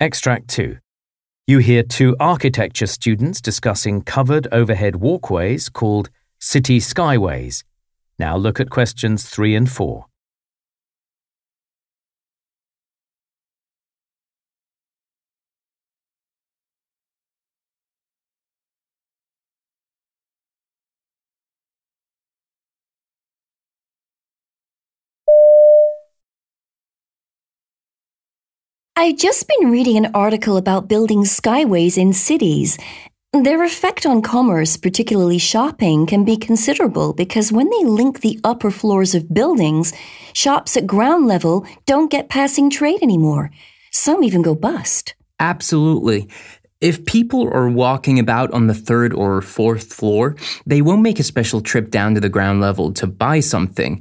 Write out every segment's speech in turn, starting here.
Extract 2. You hear two architecture students discussing covered overhead walkways called city skyways. Now look at questions 3 and 4. I've just been reading an article about building skyways in cities. Their effect on commerce, particularly shopping, can be considerable because when they link the upper floors of buildings, shops at ground level don't get passing trade anymore. Some even go bust. Absolutely. If people are walking about on the third or fourth floor, they won't make a special trip down to the ground level to buy something.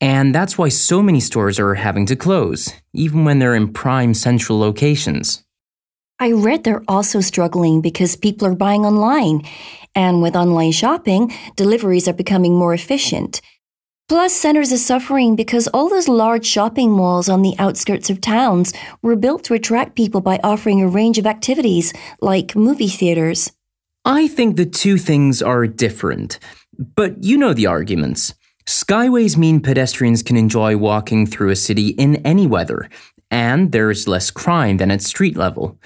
And that's why so many stores are having to close, even when they're in prime central locations. I read they're also struggling because people are buying online. And with online shopping, deliveries are becoming more efficient. Plus, centers are suffering because all those large shopping malls on the outskirts of towns were built to attract people by offering a range of activities, like movie theaters. I think the two things are different, but you know the arguments. Skyways mean pedestrians can enjoy walking through a city in any weather, and there's less crime than at street level.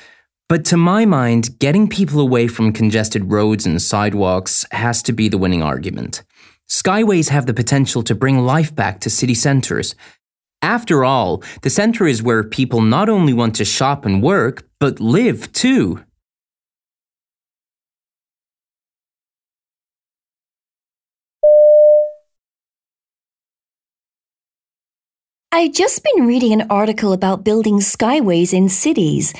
But to my mind, getting people away from congested roads and sidewalks has to be the winning argument. Skyways have the potential to bring life back to city centers. After all, the center is where people not only want to shop and work, but live too. I've just been reading an article about building skyways in cities.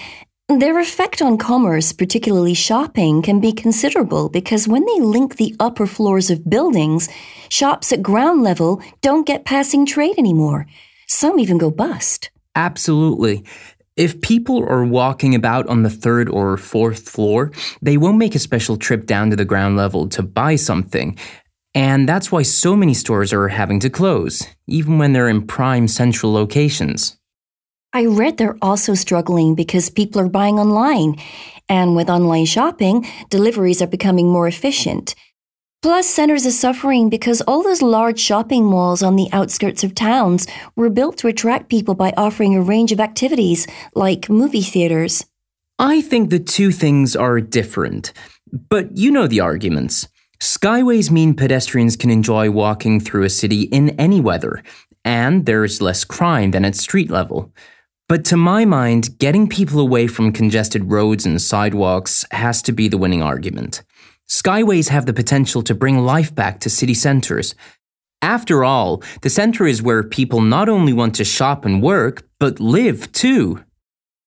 Their effect on commerce, particularly shopping, can be considerable because when they link the upper floors of buildings, shops at ground level don't get passing trade anymore. Some even go bust. Absolutely. If people are walking about on the third or fourth floor, they won't make a special trip down to the ground level to buy something. And that's why so many stores are having to close, even when they're in prime central locations. I read they're also struggling because people are buying online. And with online shopping, deliveries are becoming more efficient. Plus, centers are suffering because all those large shopping malls on the outskirts of towns were built to attract people by offering a range of activities, like movie theaters. I think the two things are different, but you know the arguments. Skyways mean pedestrians can enjoy walking through a city in any weather, and there's less crime than at street level. But to my mind, getting people away from congested roads and sidewalks has to be the winning argument. Skyways have the potential to bring life back to city centers. After all, the center is where people not only want to shop and work, but live too.